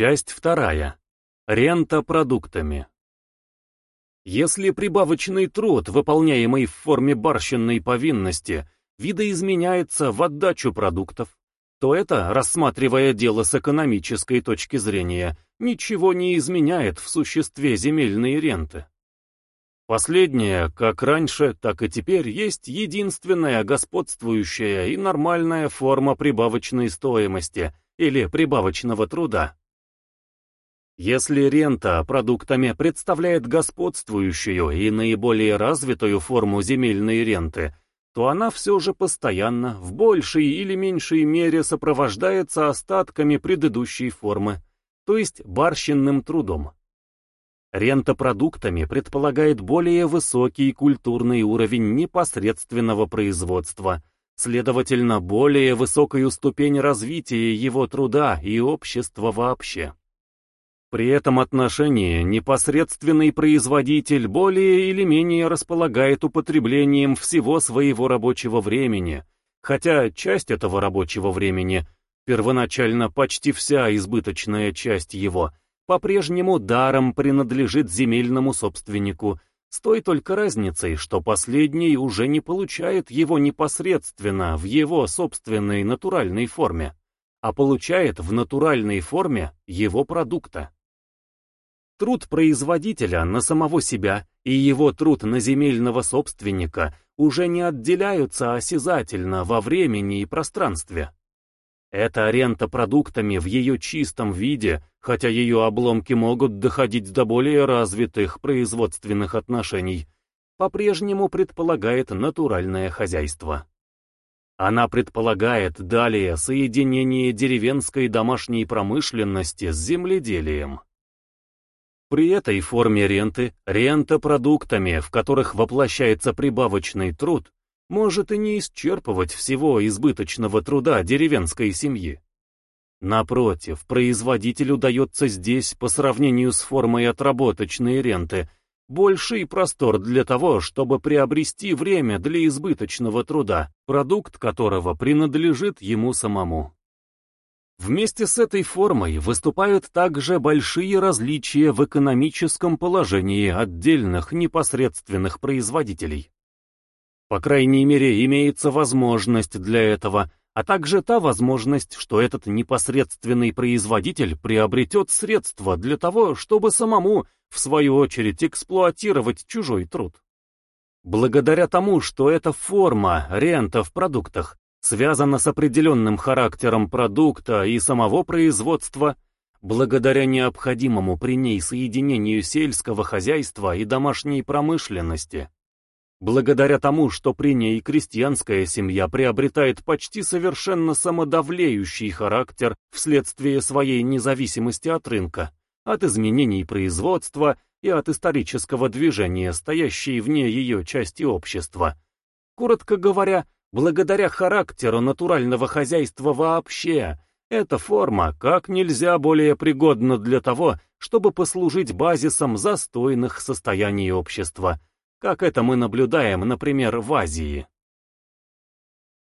Часть вторая. Рента продуктами. Если прибавочный труд, выполняемый в форме барщинной повинности, видоизменяется в отдачу продуктов, то это, рассматривая дело с экономической точки зрения, ничего не изменяет в существе земельной ренты. Последняя, как раньше, так и теперь, есть единственная господствующая и нормальная форма прибавочной стоимости или прибавочного труда. Если рента продуктами представляет господствующую и наиболее развитую форму земельной ренты, то она все же постоянно, в большей или меньшей мере сопровождается остатками предыдущей формы, то есть барщинным трудом. Рента продуктами предполагает более высокий культурный уровень непосредственного производства, следовательно, более высокую ступень развития его труда и общества вообще. При этом отношении непосредственный производитель более или менее располагает употреблением всего своего рабочего времени, хотя часть этого рабочего времени, первоначально почти вся избыточная часть его, по-прежнему даром принадлежит земельному собственнику, с той только разницей, что последний уже не получает его непосредственно в его собственной натуральной форме, а получает в натуральной форме его продукта. Труд производителя на самого себя и его труд на земельного собственника уже не отделяются осязательно во времени и пространстве. Эта рента продуктами в ее чистом виде, хотя ее обломки могут доходить до более развитых производственных отношений, по-прежнему предполагает натуральное хозяйство. Она предполагает далее соединение деревенской домашней промышленности с земледелием. При этой форме ренты, рента продуктами, в которых воплощается прибавочный труд, может и не исчерпывать всего избыточного труда деревенской семьи. Напротив, производителю дается здесь, по сравнению с формой отработочной ренты, больший простор для того, чтобы приобрести время для избыточного труда, продукт которого принадлежит ему самому. Вместе с этой формой выступают также большие различия в экономическом положении отдельных непосредственных производителей. По крайней мере, имеется возможность для этого, а также та возможность, что этот непосредственный производитель приобретет средства для того, чтобы самому, в свою очередь, эксплуатировать чужой труд. Благодаря тому, что эта форма, рента в продуктах, связана с определенным характером продукта и самого производства, благодаря необходимому при ней соединению сельского хозяйства и домашней промышленности. Благодаря тому, что при ней крестьянская семья приобретает почти совершенно самодавлеющий характер вследствие своей независимости от рынка, от изменений производства и от исторического движения, стоящей вне ее части общества. Коротко говоря, Благодаря характеру натурального хозяйства вообще, эта форма как нельзя более пригодна для того, чтобы послужить базисом застойных состояний общества, как это мы наблюдаем, например, в Азии.